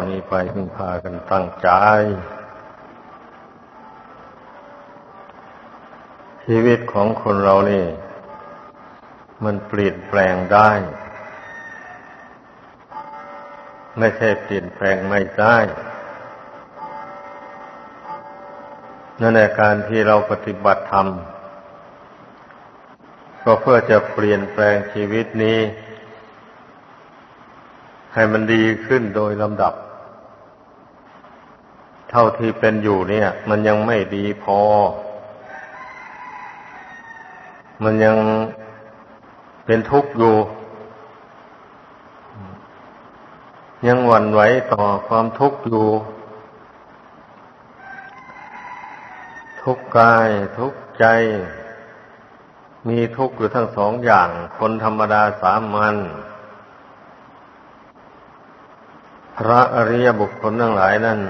อนี้ไปพึงพากันตั้งใจ ชีวิตของคนเรานี่ มันเปลี่ยนแปลงได้ ไม่ใช่เปลี่ยนแปลงไม่ได้นั่นแหละการที่เราปฏิบัติธรรม ก็เพื่อจะเปลี่ยนแปลงชีวิตนี้ให้มันดีขึ้นโดยลำดับ เท่าที่เป็นอยู่เนี่ย มันยังไม่ดีพอ มันยังเป็นทุกข์อยู่ ยังหวั่นไหวต่อความทุกข์อยู่ ทุกข์กายทุกข์ใจ มีทุกข์อยู่ทั้งสองอย่าง คนธรรมดาสามัญพระอริยบุคคลทั้งหลายนั้น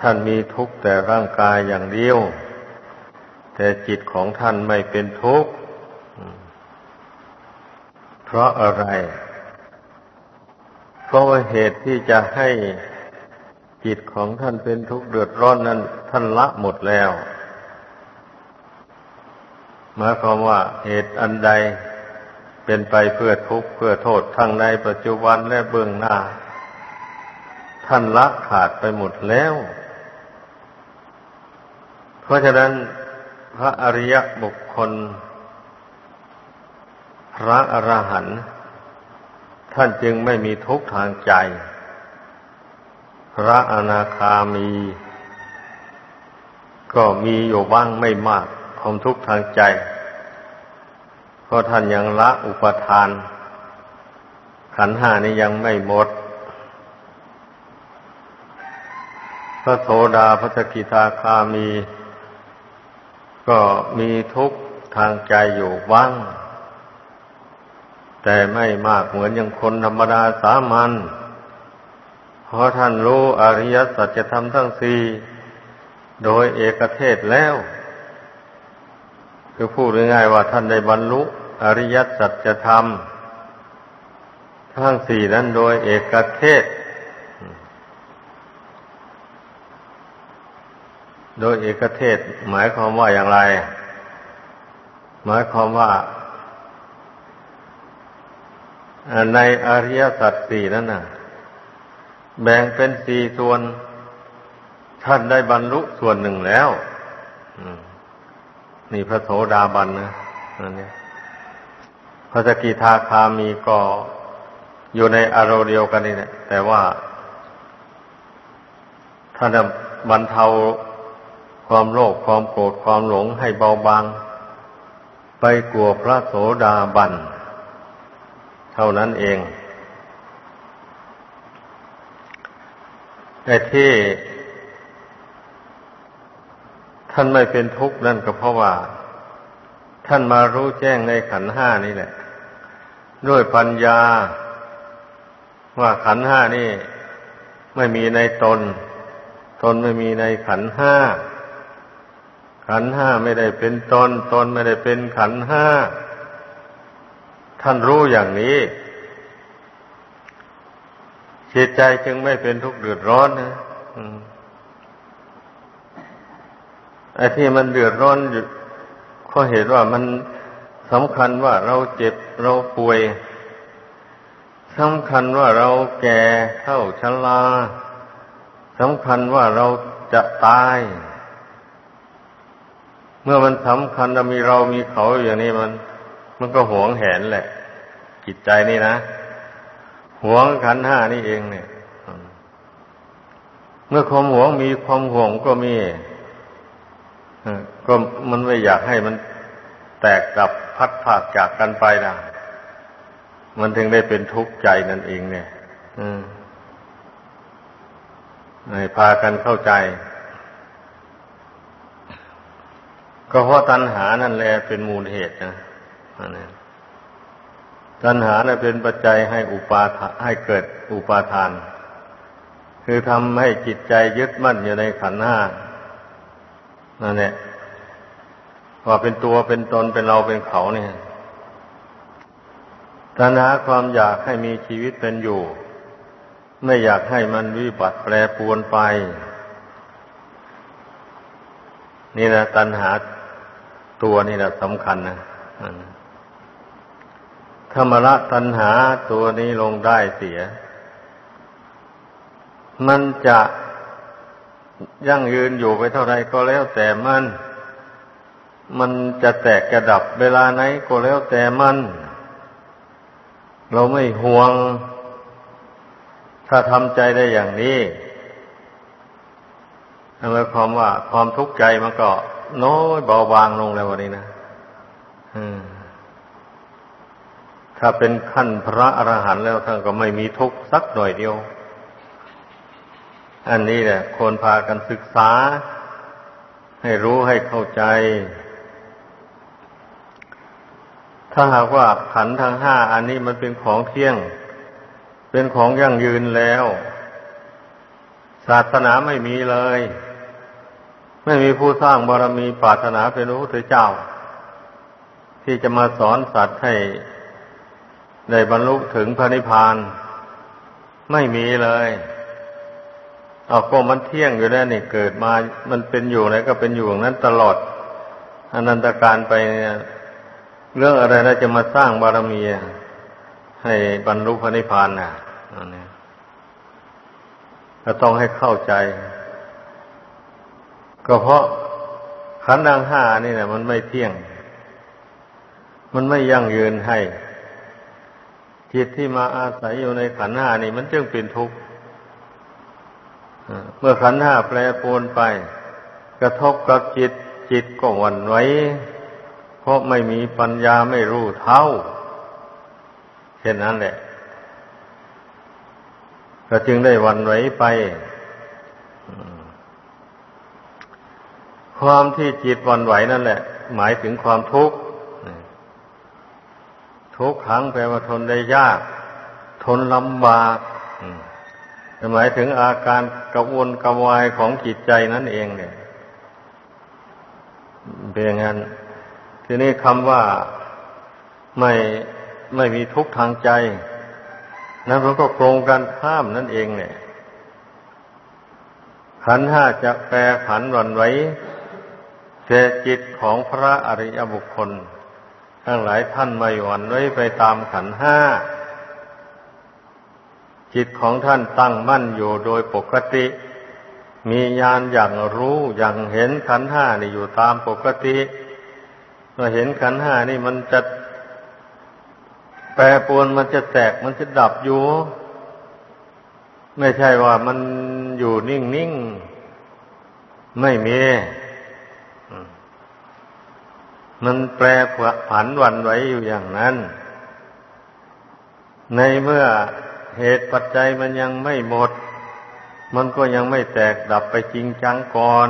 ท่านมีทุกข์แต่ร่างกายอย่างเดียว แต่จิตของท่านไม่เป็นทุกข์ เพราะอะไร เพราะว่าเหตุที่จะให้จิตของท่านเป็นทุกข์เดือดร้อนนั้น ท่านละหมดแล้วหมายความว่าเหตุอันใดเป็นไปเพื่อทุกข์เพื่อโทษทั้งในปัจจุบันและเบื้องหน้า ท่านละขาดไปหมดแล้ว ราะฉะนั้นพระอริยบุคคล พระอรหันต์ท่านจึงไม่มีทุกข์ทางใจ พระอนาคามี ก็มีอยู่บ้างไม่มากความทุกข์ทางใจเพราะท่านยังละอุปทาน ขันหานี้ยังไม่หมด พระโสดาพระสกิทาคามี ก็มีทุกข์ทางใจอยู่บ้าง แต่ไม่มากเหมือนอย่างคนธรรมดาสามัญเพราะท่านรู้อริยสัจธรรมทั้งสี่โดยเอกเทศแล้ว คือพูดง่ายๆว่าท่านได้บรรลุอริยสัจธรรมทั้งสี่นั้นโดยเอกเทศ โดยเอกเทศหมายความว่าอย่างไร หมายความว่าในอริยสัจสี่นั้นน่ะแบ่งเป็นสี่ส่วน ท่านได้บรรลุส่วนหนึ่งแล้วนี่พระโสดาบันนะนั่นเนี่ยพระสกิทาคามีก็อยู่ในอารมณ์เดียวกันนี่แหละแต่ว่าท่านบรรเทา ความโลภความโกรธความหลงให้เบาบาง ไปกลัวพระโสดาบัน เท่านั้นเอง แต่ที่ท่านไม่เป็นทุกข์นั่นก็เพราะว่า ท่านมารู้แจ้งในขันห้านี่แหละ ด้วยปัญญา ว่าขันห้านี่ ไม่มีในตน ตนไม่มีในขันห้า ขันห้าไม่ได้เป็นตนตนไม่ได้เป็นขันห้า ท่านรู้อย่างนี้จิตใจจึงไม่เป็นทุกข์เดือดร้อนนะไอ้ที่มันเดือดร้อนอยู่เพราะเหตุว่ามันสำคัญว่าเราเจ็บเราป่วยสำคัญว่าเราแก่เท่าชราสำคัญว่าเราจะตาย เมื่อมันสำคัญจะมีเรามีเขาอย่างนี้มัน มันก็หวงแหนแหละ จิตใจนี่นะหวงขันห้านี่เองเนี่ย เมื่อความหวงมีความหวงก็มีก็มันไม่อยากให้มันแตกกับพัดผากจากกันไปนะมันถึงได้เป็นทุกข์ใจนั่นเองเนี่ยให้พากันเข้าใจ ก็เพราะตัณหานั่นแหละเป็นมูลเหตุนะตัณหาเนี่ยเป็นปัจจัยให้อุปาทให้เกิดอุปาทาน คือทำให้จิตใจยึดมั่นอยู่ในขันธ์ห้านั่นแหละว่าเป็นตัวเป็นตนเป็นเราเป็นเขาเนี่ยตัณหาความอยากให้มีชีวิตเป็นอยู่ ไม่อยากให้มันวิบัติแปรปรวนไป นี่นะตัณหา ตัวนี่แหละสำคัญนะธรรมละตัณหาตัวนี้ลงได้เสีย มันจะยั่งยืนอยู่ไปเท่าไรก็แล้วแต่มัน มันจะแตกกระดับเวลาไหนก็แล้วแต่มัน เราไม่ห่วง ถ้าทำใจได้อย่างนี้นั่นหมายความว่าความทุกข์ใจมันก็ น้อยเบาบางลงแล้ววันนี้นะถ้าเป็นขั้นพระอรหันต์แล้วท่านก็ไม่มีทุกข์สักหน่อยเดียว อันนี้แหละควรพากันศึกษา ให้รู้ให้เข้าใจ ถ้าหากว่าขันทั้งห้าอันนี้มันเป็นของเที่ยง เป็นของยั่งยืนแล้ว ศาสนาไม่มีเลย ไม่มีผู้สร้างบารมีปรารถนาเป็นพระพุทธเจ้า ที่จะมาสอนสัตว์ให้ได้บรรลุถึงพระนิพพาน ไม่มีเลยเอาก็มันเที่ยงอยู่แล้วนี่เกิดมา มันเป็นอยู่ไหนก็เป็นอยู่อย่างนั้นตลอดอนันตการไปเนี่ยเรื่องอะไรนะจะมาสร้างบารมีให้บรรลุพระนิพพานน่ะอันนี้ก็ต้องให้เข้าใจ ก็เพราะขันธ์ดังห้านี่แหละมันไม่เที่ยง มันไม่ยั่งยืนให้ จิตที่มาอาศัยอยู่ในขันธ์ห้านี่มันจึงเป็นทุกข์เมื่อขันธ์ห้าแปรปรวนไป กระทบกับจิตจิตก็หวั่นไหวเพราะไม่มีปัญญาไม่รู้เท่าเช่นนั้นแหละก็จึงได้หวั่นไหวไป ความที่จิตวันไหวนั่นแหละ หมายถึงความทุกข์ทุกขังแปลว่าทนได้ยาก ทนลำบากหมายถึงอาการกระวนกระวายของจิตใจนั่นเองเนี่ยเป็นอย่างนั้นทีนี้คำว่าไม่ไม่มีทุกข์ทางใจนั้นมันก็โครงกันข้ามนั่นเองเนี่ยขันห้าจะแปรผันวันไหว แต่จิตของพระอริยบุคคล ทั้งหลายท่านไม่หวั่นไหวไปตามขันห้า จิตของท่านตั้งมั่นอยู่โดยปกติ มีญาณอย่างรู้อย่างเห็นขันห้านี่อยู่ตามปกติเมื่อเห็นขันห้านี่มันจะแปรปรวนมันจะแตกมันจะดับอยู่ ไม่ใช่ว่ามันอยู่นิ่งๆ ไม่มี มันแปรผันวันไหวอยู่อย่างนั้น ในเมื่อเหตุปัจจัยมันยังไม่หมด มันก็ยังไม่แตกดับไปจริงจังก่อน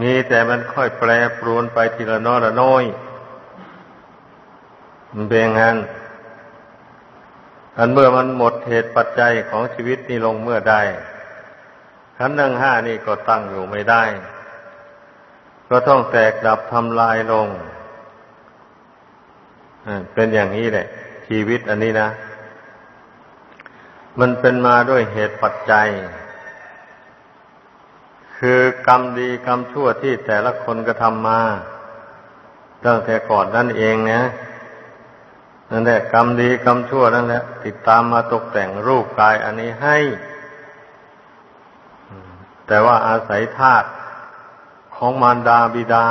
มีแต่มันค่อยแปรปรวนไปทีละน้อยละน้อยมันเป็นงั้นอันเมื่อมันหมดเหตุปัจจัยของชีวิตนี้ลงเมื่อใดขันธ์ทั้งห้านี่ก็ตั้งอยู่ไม่ได้ ก็ต้องแตกดับทำลายลงเป็นอย่างนี้แหละ ชีวิตอันนี้นะ มันเป็นมาด้วยเหตุปัจจัย คือกรรมดีกรรมชั่วที่แต่ละคนกระทำมาตั้งแต่ก่อนนั่นเองนะนั่นแหละกรรมดีกรรมชั่วนั่นแหละติดตามมาตกแต่งรูปกายอันนี้ให้ แต่ว่าอาศัยธาตุ ของมารดาบิดา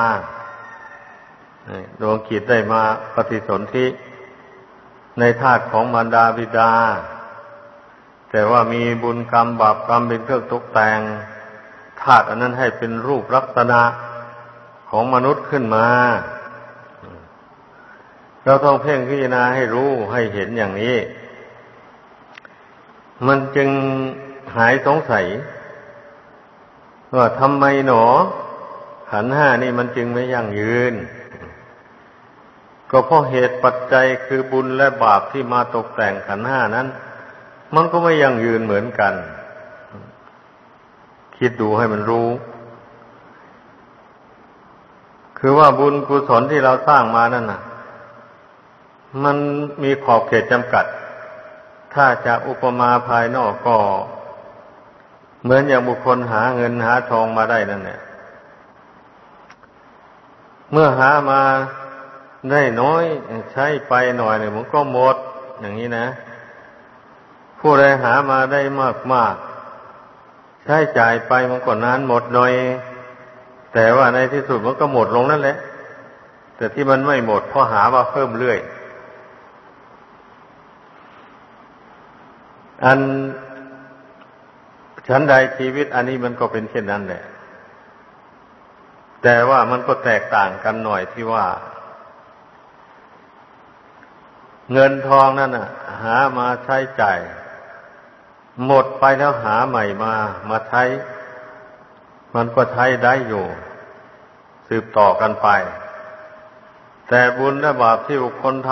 ดวงกิจได้มาปฏิสนธิในธาตุของมารดาบิดา แต่ว่ามีบุญกรรมบาปกรรมเป็นเครื่องตกแต่งธาตุอันนั้นให้เป็นรูปลักษณะของมนุษย์ขึ้นมา เราต้องเพ่งพิจารณาให้รู้ให้เห็นอย่างนี้ มันจึงหายสงสัย ว่าทำไมหนอ ขันห้านี่มันจึงไม่ยั่งยืน ก็เพราะเหตุปัจจัยคือบุญและบาปที่มาตกแต่งขันห้านั้น มันก็ไม่ยั่งยืนเหมือนกัน คิดดูให้มันรู้ คือว่าบุญกุศลที่เราสร้างมานั่นน่ะ มันมีขอบเขตจำกัด ถ้าจะอุปมาภายนอกก็ เหมือนอย่างบุคคลหาเงินหาทองมาได้นั่นแหละ เมื่อหามาได้น้อย ใช้ไปหน่อยเนี่ยมันก็หมด อย่างนี้นะ ผู้ใดหามาได้มากมากใช้จ่ายไปมันก็นานหมดหน่อย แต่ว่าในที่สุดมันก็หมดลงนั่นแหละ แต่ที่มันไม่หมดเพราะหามาเพิ่มเรื่อย อันฉันใดชีวิตอันนี้มันก็เป็นเช่นนั้นแหละ แต่ว่ามันก็แตกต่างกันหน่อยที่ว่า เงินทองนั่นน่ะ หามาใช้จ่ายหมดไปแล้วหาใหม่มา มาใช้ มันก็ใช้ได้อยู่ สืบต่อกันไป แต่บุญและบาปที่บุคคลท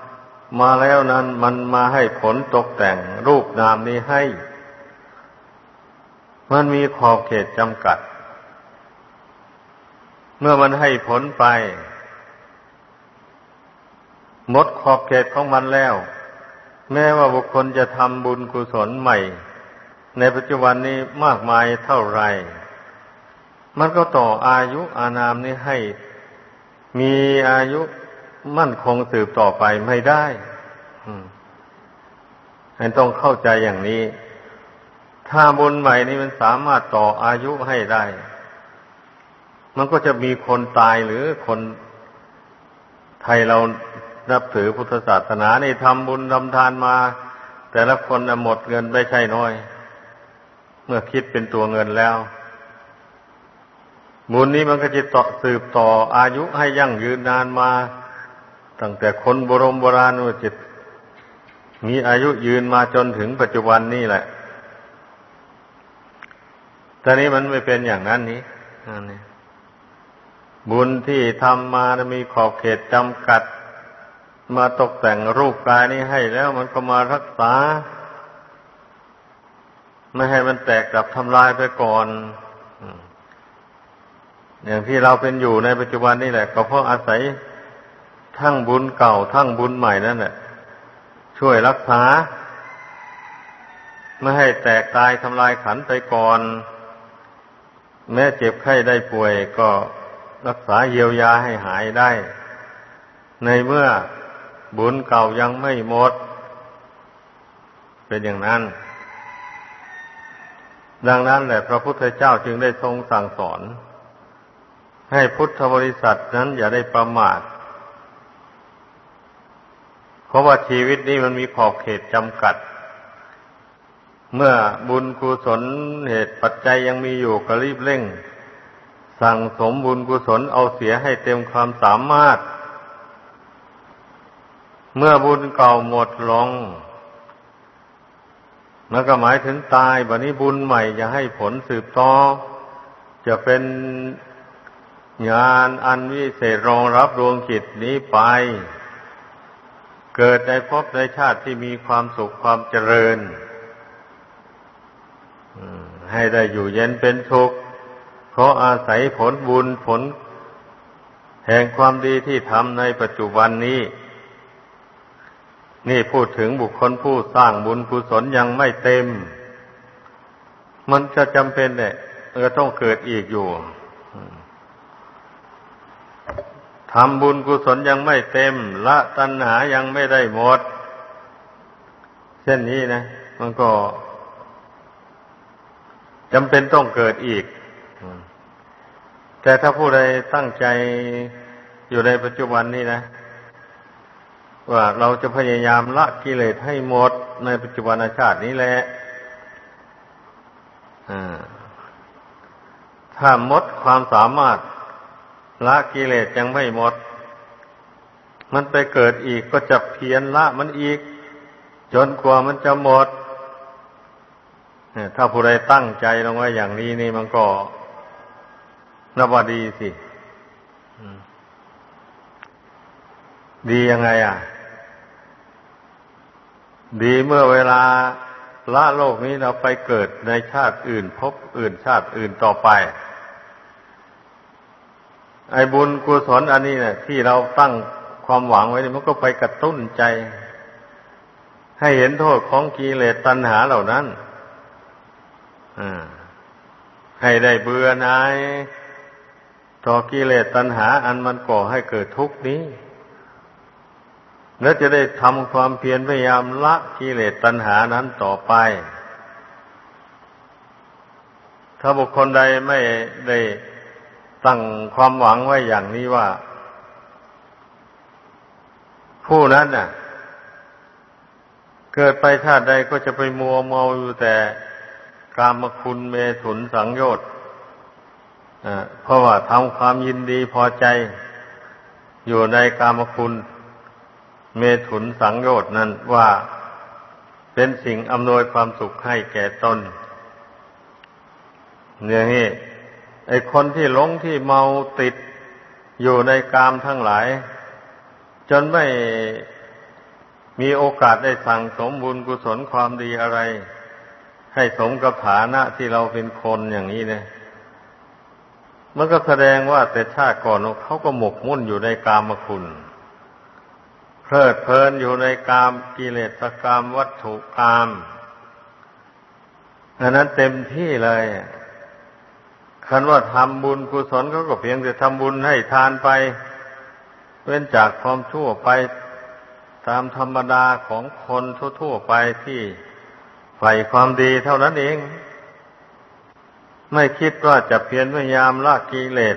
ำมาแล้วนั้น มันมาให้ผลตกแต่งรูปนามนี้ให้ มันมีขอบเขตจำกัด เมื่อมันให้ผลไป หมดขอบเขตของมันแล้ว แม้ว่าบุคคลจะทำบุญกุศลใหม่ ในปัจจุบันนี้มากมายเท่าไรมันก็ต่ออายุอานามนี้ให้มีอายุมั่นคงสืบต่อไปไม่ได้ให้ต้องเข้าใจอย่างนี้ ถ้าบุญใหม่นี้มันสามารถต่ออายุให้ได้ มันก็จะมีคนตายหรือคนไทยเรานับถือพุทธศาสนาในทำบุญทำทานมา แต่ละคนหมดเงินไม่ใช่น้อย เมื่อคิดเป็นตัวเงินแล้ว บุญนี้มันก็จะต่อสืบต่ออายุให้ยั่งยืนนานมา ตั้งแต่คนโบรมโบราณว่าจิตมีอายุยืนมาจนถึงปัจจุบันนี่แหละแต่นี้มันไม่เป็นอย่างนั้นนี้ บุญที่ทำมามีขอบเขตจำกัด มาตกแต่งรูปกายนี้ให้แล้วมันก็มารักษา ไม่ให้มันแตกกับทำลายไปก่อนอย่างที่เราเป็นอยู่ในปัจจุบันนี่แหละ ก็เพราะอาศัยทั้งบุญเก่าทั้งบุญใหม่นั่นแหละช่วยรักษา ไม่ให้แตกตายทำลายขันไปก่อน แม้เจ็บไข้ได้ป่วยก็ รักษาเยียวยาให้หายได้ ในเมื่อบุญเก่ายังไม่หมด เป็นอย่างนั้น ดังนั้นแหละพระพุทธเจ้าจึงได้ทรงสั่งสอน ให้พุทธบริษัทนั้นอย่าได้ประมาท เพราะว่าชีวิตนี้มันมีขอบเขตจำกัด เมื่อบุญกุศลเหตุปัจจัยยังมีอยู่ก็รีบเร่ง สั่งสมบุญกุศลเอาเสียให้เต็มความสามารถ เมื่อบุญเก่าหมดลงมันก็หมายถึงตายบัดนี้บุญใหม่จะให้ผลสืบต่อ จะเป็นงานอันวิเศษรองรับดวงจิตนี้ไป เกิดในภพในชาติที่มีความสุขความเจริญให้ได้อยู่เย็นเป็นทุกข์ ราะอาศัยผลบุญผล แห่งความดีที่ทำในปัจจุบันนี้ นี่พูดถึงบุคคลผู้สร้างบุญกุศลยังไม่เต็ม มันจะจำเป็นเนี่ยก็ต้องเกิดอีกอยู่ทำบุญกุศลยังไม่เต็ม ละตัณหายังไม่ได้หมด เช่นนี้นะ มันก็จำเป็นต้องเกิดอีก แต่ถ้าผู้ใดตั้งใจอยู่ในปัจจุบันนี้นะ ว่าเราจะพยายามละกิเลสให้หมดในปัจจุบันชาตินี้แหละถ้าหมดความสามารถละกิเลสยังไม่หมด มันไปเกิดอีกก็จะเพียนละมันอีก จนกว่ามันจะหมดถ้าผู้ใดตั้งใจลงไว้อย่างนี้นี่มันก็ นับว่าดีสิดียังไงอะ ดีเมื่อเวลาละโลกนี้เราไปเกิดในชาติอื่น พบอื่นชาติอื่นต่อไป ไอ้บุญกุศลอันนี้เนี่ยที่เราตั้งความหวังไว้มันก็ไปกระตุ้นใจใให้เห็นโทษของกิเลสตัณหาเหล่านั้นให้ได้เบื่อหน่าย ต่อกิเลสตัณหาอันมันก่อให้เกิดทุกข์นี้ แล้วจะได้ทำความเพียรพยายามละกิเลสตัณหานั้นต่อไป ถ้าบุคคลใดไม่ได้ตั้งความหวังไว้อย่างนี้ว่า ผู้นั้นน่ะ เกิดไปชาติใดก็จะไปมัวเมาอยู่แต่กามคุณเมถุนสังโยชน์ เพราะว่าทำความยินดีพอใจ อยู่ในกามคุณเมถุนสังโยชน์นั้นว่าเป็นสิ่งอำนวยความสุขให้แก่ตนเนี่ยนี่ไอคนที่หลงที่เมาติดอยู่ในกามทั้งหลาย จนไม่มีโอกาสได้สั่งสมบุญกุศลความดีอะไร ให้สมกับฐานะที่เราเป็นคนอย่างนี้เนี่ย มันก็แสดงว่าแต่ชาติก่อนเขาก็หมกมุ่นอยู่ในกามคุณ เพลิดเพลินอยู่ในกามกิเลสกามวัตถุกามอันนั้นเต็มที่เลยคันว่าทำบุญกุศลเขาก็เพียงแต่ทำบุญให้ทานไป เว้นจากความชั่วไปตามธรรมดาของคนทั่วๆไปที่ใฝ่ความดีเท่านั้นเอง ไม่คิดว่าจะเพียรพยายามละกิเลส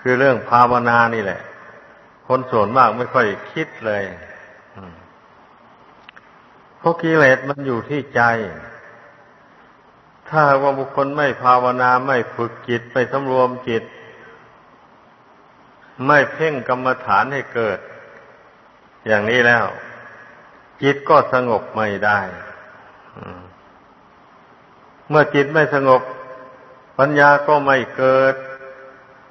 คือเรื่องภาวนานี่แหละ คนส่วนมากไม่ค่อยคิดเลยเพราะกิเลสมันอยู่ที่ใจ ถ้าว่าบุคคลไม่ภาวนาไม่ฝึกจิตไม่สำรวมจิต ไม่เพ่งกรรมฐานให้เกิด อย่างนี้แล้ว จิตก็สงบไม่ได้ เมื่อจิตไม่สงบ ปัญญาก็ไม่เกิด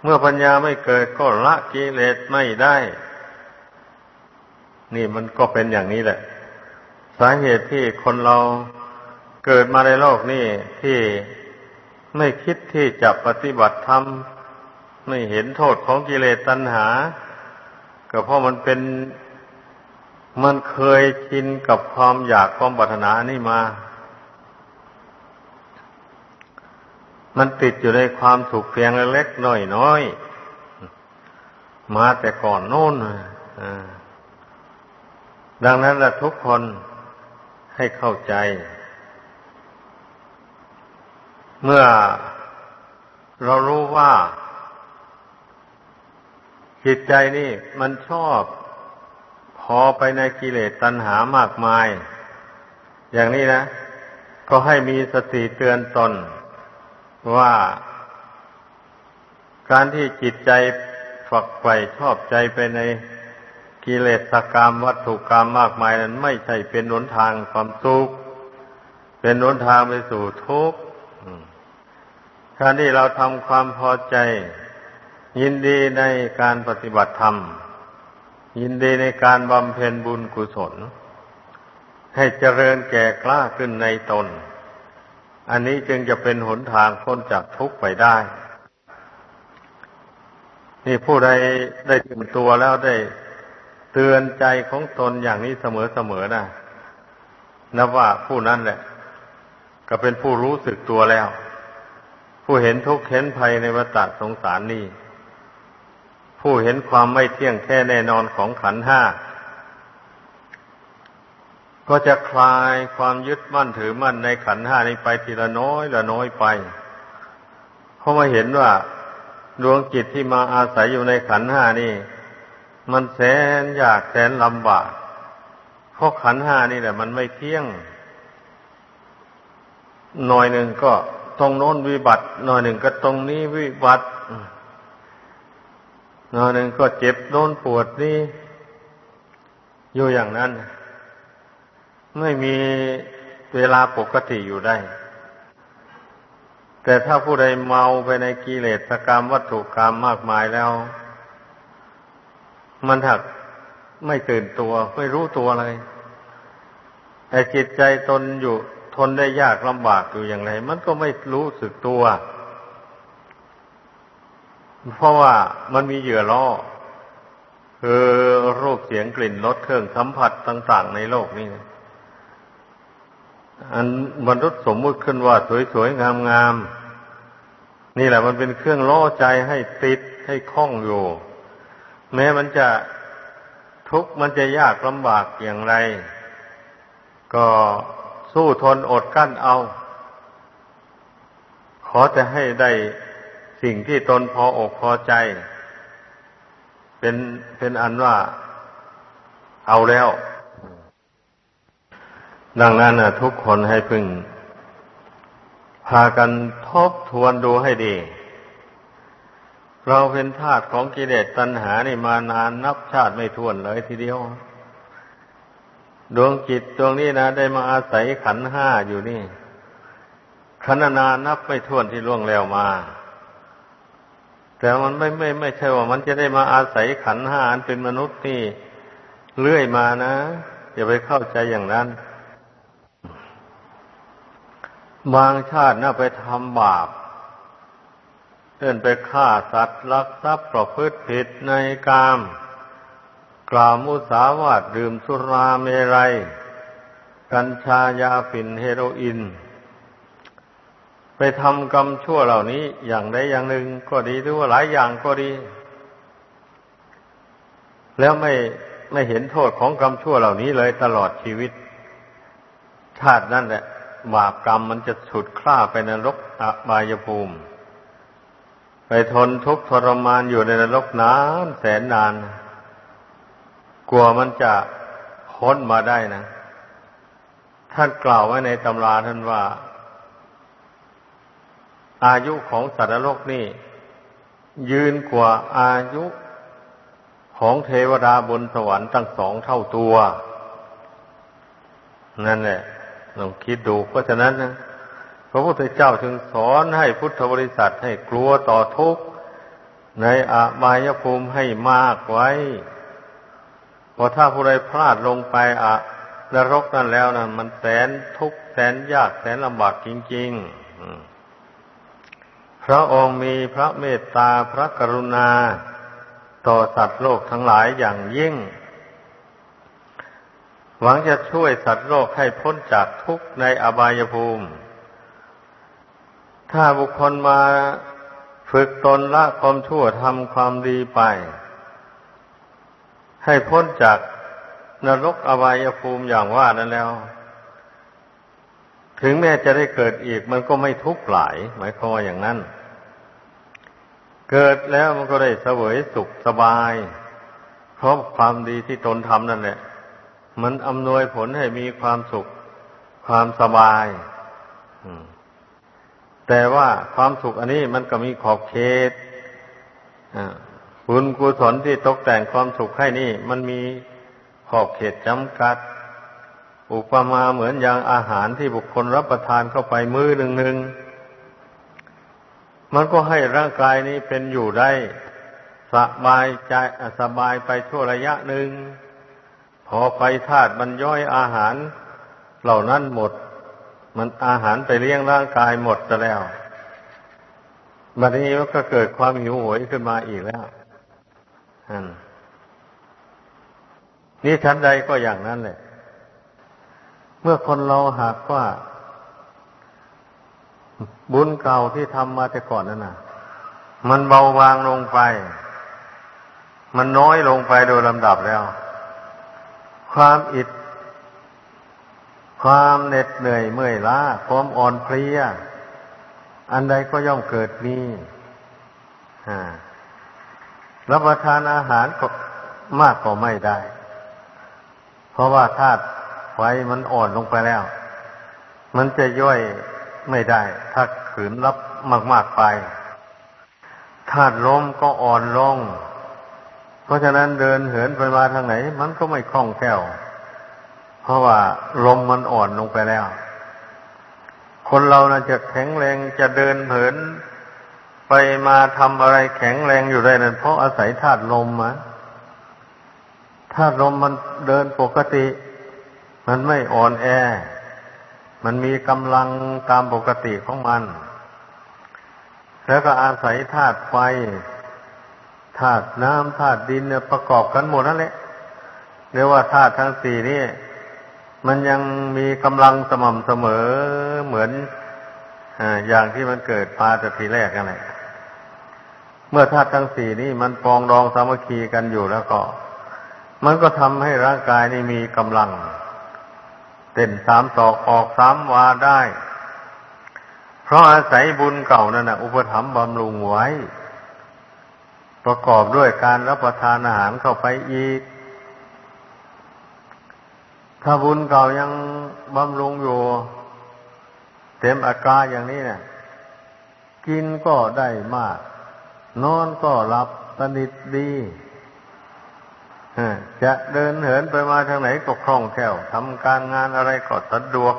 เมื่อปัญญาไม่เกิดก็ละกิเลสไม่ได้ นี่มันก็เป็นอย่างนี้แหละ สาเหตุที่คนเราเกิดมาในโลกนี้ที่ไม่คิดที่จะปฏิบัติธรรมไม่เห็นโทษของกิเลสตัณหา ก็เพราะมันเป็นมันเคยชินกับความอยากความปรารถนานี่มา มันติดอยู่ในความสุขเพียงเล็กน้อยน้อยมาแต่ก่อนโน้นดังนั้นละทุกคนให้เข้าใจ เมื่อเรารู้ว่า จิตใจนี่มันชอบพอไปในกิเลสตัณหามากมาย อย่างนี้นะ ก็ให้มีสติเตือนตน ว่าการที่จิตใจฝักใฝ่ชอบใจไปในกิเลสกรรมวัตถุกรรมมากมายนั้นไม่ใช่เป็นหนทางความสุขเป็นหนทางไปสู่ทุกข์การที่เราทำความพอใจ ยินดีในการปฏิบัติธรรม ยินดีในการบำเพ็ญบุญกุศล ให้เจริญแก่กล้าขึ้นในตน อันนี้จึงจะเป็นหนทางพ้นจากทุกข์ไปได้ นี่ผู้ใดได้ถึงตัวแล้วได้เตือนใจของตนอย่างนี้เสมอๆนะนับว่าผู้นั้นแหละ ก็เป็นผู้รู้สึกตัวแล้ว ผู้เห็นทุกข์เห็นภัยในวัฏสงสารนี้ผู้เห็นความไม่เที่ยงแท้แน่นอนของขันห้า ก็จะคลายความยึดมั่นถือมั่นในขันห้านี้ไปทีละน้อยละน้อยไป เพราะมาเห็นว่าดวงจิตที่มาอาศัยอยู่ในขันห้านี่ มันแสนยากแสนลำบาก เพราะขันห้านี่แหละ มันไม่เที่ยง หน่อยหนึ่งก็ตรงโน้นวิบัติ หน่อยหนึ่งก็ตรงนี้วิบัติ หน่อยหนึ่งก็เจ็บโน้นปวดนี่ อยู่อย่างนั้น ไม่มีเวลาปกติอยู่ได้ แต่ถ้าผู้ใดเมาไปในกิเลสกรรมวัตถุกรรมมากมายแล้ว มันถักไม่ตื่นตัว ไม่รู้ตัวอะไรแต่จิตใจตนอยู่ทนได้ยากลำบากอยู่อย่างไร มันก็ไม่รู้สึกตัว เพราะว่ามันมีเหยื่อล่อคือรูปเสียงกลิ่นรสเครื่องสัมผัสต่าง ๆ ในโลกนี้ อันมนุษย์สมมุติขึ้นว่าสวยๆ งามๆ นี่แหละมันเป็นเครื่องล่อใจให้ติดให้คล้องอยู่ แม้มันจะทุกข์มันจะยากลำบากอย่างไร ก็สู้ทนอดกั้นเอา ขอจะให้ได้สิ่งที่ตนพออกพอใจ เป็นเป็นอันว่าเอาแล้ว ดังนั้นนะทุกคนให้พึง พากันทบทวนดูให้ดี เราเป็นทาสของกิเลสตัณหานี่มานานนับชาติไม่ถ้วนเลยทีเดียว ดวงจิตดวงนี้นะ ได้มาอาศัยขันห้าอยู่นี่ขันนานนับไม่ถ้วนที่ล่วงแล้วมา แต่มันไม่ไม่ไม่ใช่ว่ามันจะได้มาอาศัยขันห้าอันเป็นมนุษย์นี่เลื่อยมานะอย่าไปเข้าใจอย่างนั้น บางชาติน่าไปทำบาปเดินไปฆ่าสัตว์ลักทรัพย์ประพฤติผิดในกาม กล่าวมุสาวาทดื่มสุราเมรัย กัญชายาฝิ่นเฮโรอีนไปทำกรรมชั่วเหล่านี้อย่างใดอย่างหนึ่งก็ดีหรือว่าหลายอย่างก็ดี แล้วไม่ไม่เห็นโทษของกรรมชั่วเหล่านี้เลยตลอดชีวิต ชาตินั่นแหละ บาปกรรมมันจะฉุดคล้าไปนรกอบายภูมิ ไปทนทุกข์ทรมานอยู่ในนรกนานแสนนาน กลัวมันจะพ้นมาได้นะ ท่านกล่าวไว้ในตำราท่านว่า อายุของสัตว์โลกนี่ ยืนกว่าอายุของเทวดาบนสวรรค์ตั้งสองเท่าตัว นั่นแหละ ลองคิดดูเพราะฉะนั้นนะพระพุทธเจ้าจึงสอนให้พุทธบริษัทให้กลัวต่อทุกข์ในอบายภูมิให้มากไว้เพราะถ้าผู้ใดพลาดลงไปอะนรกนั่นแล้วนะมันแสนทุกข์แสนยากแสนลำบากจริงๆ พระองค์มีพระเมตตาพระกรุณา ต่อสัตว์โลกทั้งหลายอย่างยิ่ง หวังจะช่วยสัตว์โลกให้พ้นจากทุกข์ในอบายภูมิ ถ้าบุคคลมาฝึกตนละความชั่วทำความดีไป ให้พ้นจากนรกอบายภูมิอย่างว่านั้นแล้ว ถึงแม้จะได้เกิดอีกมันก็ไม่ทุกข์หลาย หมายความว่าอย่างนั้น เกิดแล้วมันก็ได้เสวยสุขสบายเพราะความดีที่ตนทำนั่นแหละ มันอำนวยผลให้มีความสุข ความสบายแต่ว่าความสุขอันนี้มันก็มีขอบเขตบุญกุศลที่ตกแต่งความสุขให้นี่ มันมีขอบเขตจำกัด อุปมาเหมือนอย่างอาหารที่บุคคลรับประทานเข้าไปมือหนึ่งหนึ่งมันก็ให้ร่างกายนี้เป็นอยู่ได้ สบายใจสบายไปชั่วระยะหนึ่ง พอไฟธาตุมันย่อยอาหาร เหล่านั้นหมด มันอาหารไปเลี้ยงร่างกายหมดแล้วบัดนี้มันก็เกิดความหิวโหยขึ้นมาอีกแล้วนี่ชั้นใดก็อย่างนั้นแหละเมื่อคนเราหากว่า บุญเก่าที่ทำมาแต่ก่อนนั่นน่ะ มันเบาบางลงไป มันน้อยลงไปโดยลำดับแล้ว ความอิด ความเหน็ดเหนื่อยเมื่อยล้าความอ่อนเพลีย อันใดก็ย่อมเกิดมีรับประทานอาหารก็มากก็ไม่ได้ เพราะว่าธาตุไฟมันอ่อนลงไปแล้ว มันจะย่อยไม่ได้ ถ้าขืนรับมาก ๆ ไปธาตุลมก็อ่อนลง เพราะฉะนั้นเดินเหินไปมาทางไหน มันก็ไม่คล่องแคล่ว เพราะว่าลมมันอ่อนลงไปแล้ว คนเรานะจะแข็งแรงจะเดินเหินไปมาทำอะไรแข็งแรงอยู่ได้นั่นเพราะอาศัยธาตุลมมะธาตุลมมันเดินปกติ มันไม่อ่อนแอ มันมีกำลังตามปกติของมัน แล้วก็อาศัยธาตุไฟ ธาตุน้ำธาตุดินประกอบกันหมดนั่นแหละเรียกว่าธาตุทั้งสี่นี่มันยังมีกำลังสม่ำเสมอเหมือนออย่างที่มันเกิดมาแต่ทีแรกกันแหละเมื่อธาตุทั้งสี่นี่มันปองดองสามัคคีกันอยู่แล้วก็ มันก็ทำให้ร่างกายนี่มีกำลังเต้นสามตอกออกสามวาได้ เพราะอาศัยบุญเก่านั่นนะอุปถัมภ์บำรุงไว้ ประกอบด้วยการรับประทานอาหารเข้าไปอีก ถ้าบุญเก่ายังบำรุงอยู่ เต็มอาการอย่างนี้เนี่ยกินก็ได้มาก นอนก็หลับสนิทดีจะเดินเหินไปมาทางไหนก็คล่องแคล่วทำการงานอะไรก็สะดวก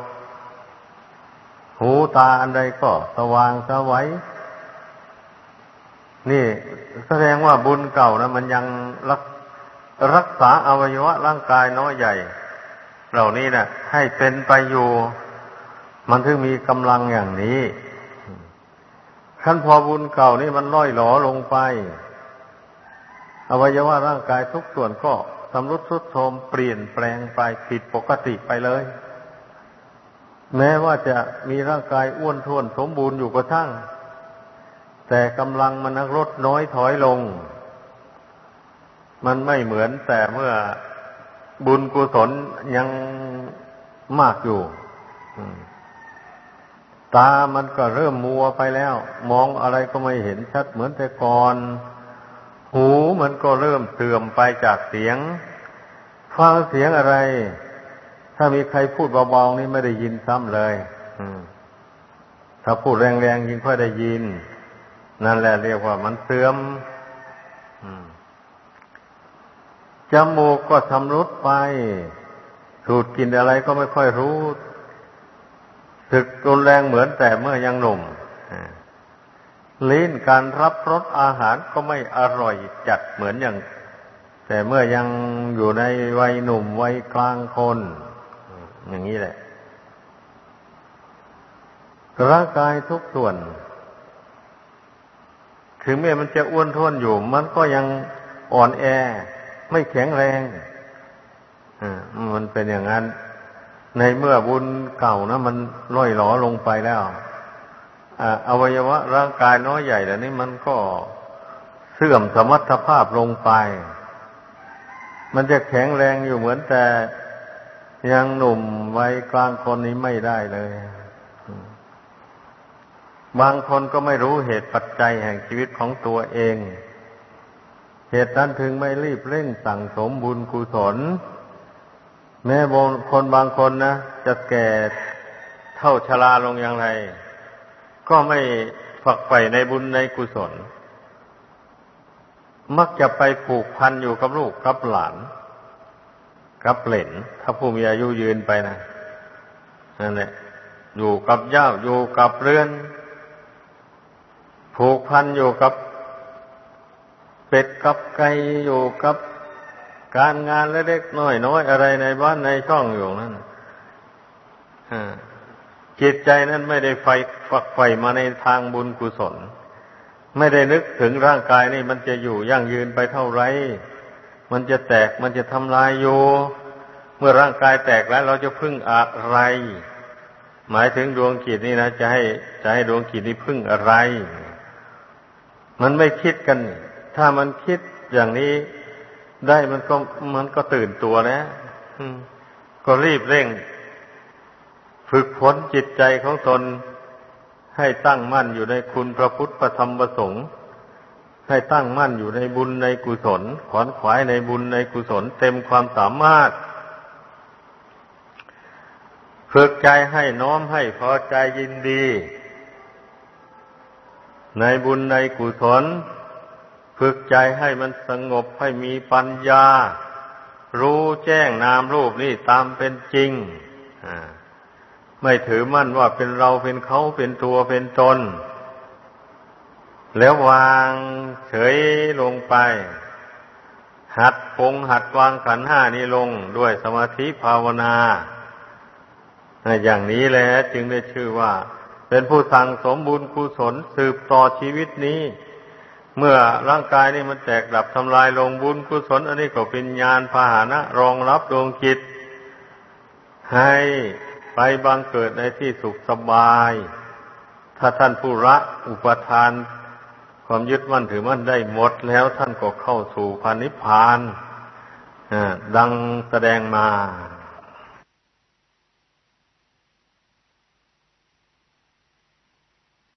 หูตาอันใดก็สว่างสวัย นี่แสดงว่าบุญเก่านะมันยังรักรักษาอวัยวะร่างกายน้อยใหญ่ เหล่านี้นะให้เป็นไปอยู่ มันถึงมีกำลังอย่างนี้ขั้นพอบุญเก่านี่มันล่อยหลอลงไป อวัยวะร่างกายทุกส่วนก็สำรุดทรุดโทรมเปลี่ยนแปลงไปผิดปกติไปเลย แม้ว่าจะมีร่างกายอ้วนท้วนสมบูรณ์อยู่ก็ช่าง แต่กำลังมันลดน้อยถอยลง มันไม่เหมือนแต่เมื่อบุญกุศลยังมากอยู่ตามันก็เริ่มมัวไปแล้ว มองอะไรก็ไม่เห็นชัดเหมือนแต่ก่อน หูมันก็เริ่มเสื่อมไปจากเสียง ฟังเสียงอะไร ถ้ามีใครพูดเบาๆนี่ไม่ได้ยินซ้ำเลยถ้าพูดแรงๆยิ่งค่อยได้ยิน นั่นแหละเรียกว่ามันเสื่อมจมูกก็ชำรุดไป สูดกินอะไรก็ไม่ค่อยรู้สึกรุนแรงเหมือนแต่เมื่อยังหนุ่มลิ้นการรับรสอาหารก็ไม่อร่อยจัดเหมือนอย่าง แต่เมื่อยังอยู่ในวัยหนุ่มวัยกลางคน อย่างนี้แหละร่างกายทุกส่วน ถึงแม้มันจะอ้วนท้วนอยู่ มันก็ยังอ่อนแอ ไม่แข็งแรงมันเป็นอย่างนั้น ในเมื่อบุญเก่านะมันล่อยหลอลงไปแล้วอวัยวะร่างกายน้อยใหญ่เหล่านี้มันก็เสื่อมสมรรถภาพลงไป มันจะแข็งแรงอยู่เหมือนแต่ยังหนุ่มวัยกลางคนนี้ไม่ได้เลย บางคนก็ไม่รู้เหตุปัจจัยแห่งชีวิตของตัวเอง เหตุนั้นถึงไม่รีบเร่งสั่งสมบุญกุศล แม้บางคนบางคนนะจะแก่เท่าชราลงอย่างไร ก็ไม่ฝักใฝ่ในบุญในกุศล มักจะไปผูกพันอยู่กับลูกกับหลาน กับเหลนถ้าผู้มีอายุยืนไปนะนั่นแหละอยู่กับย่าอยู่กับเรือน ผูกพันอยู่กับเป็ดกับไก่อยู่กับการงานเล็กๆน้อยๆอะไรในบ้านในช่องอยู่นั่นจิตใจนั้นไม่ได้ไฟฝักใฝ่มาในทางบุญกุศล ไม่ได้นึกถึงร่างกายนี่มันจะอยู่ยั่งยืนไปเท่าไร มันจะแตกมันจะทำลายอยู่ เมื่อร่างกายแตกแล้วเราจะพึ่งอะไร หมายถึงดวงขีดนี่นะจะให้จะให้ดวงขีดนี้พึ่งอะไร มันไม่คิดกันถ้ามันคิดอย่างนี้ได้มันก็มันก็ตื่นตัวนะก็รีบเร่ง ฝึกฝนจิตใจของตนให้ตั้งมั่นอยู่ในคุณพระพุทธพระธรรมพระสงฆ์ให้ตั้งมั่นอยู่ในบุญในกุศล ขอนขวายในบุญในกุศลเต็มความสามารถ ฝึกใจให้น้อมให้พอใจยินดี ในบุญในกุศล ฝึกใจให้มันสงบให้มีปัญญา รู้แจ้งนามรูปนี่ตามเป็นจริง ไม่ถือมั่นว่าเป็นเราเป็นเขาเป็นตัวเป็นตน แล้ววางเฉยลงไป หัดพงหัดวางขันห้านี้ลงด้วยสมาธิภาวนา อย่างนี้แหละจึงได้ชื่อว่า เป็นผู้สั่งสมบุญกุศลสืบต่อชีวิตนี้ เมื่อร่างกายนี่มันแตกดับทำลายลงบุญกุศล อันนี้ก็เป็นญาณพาหนะ รองรับดวงจิต ให้ไปบังเกิดในที่สุขสบาย ถ้าท่านผู้ละอุปทาน ความยึดมั่นถือมั่นได้หมดแล้วท่านก็เข้าสู่พันิพพานดังแสดงมา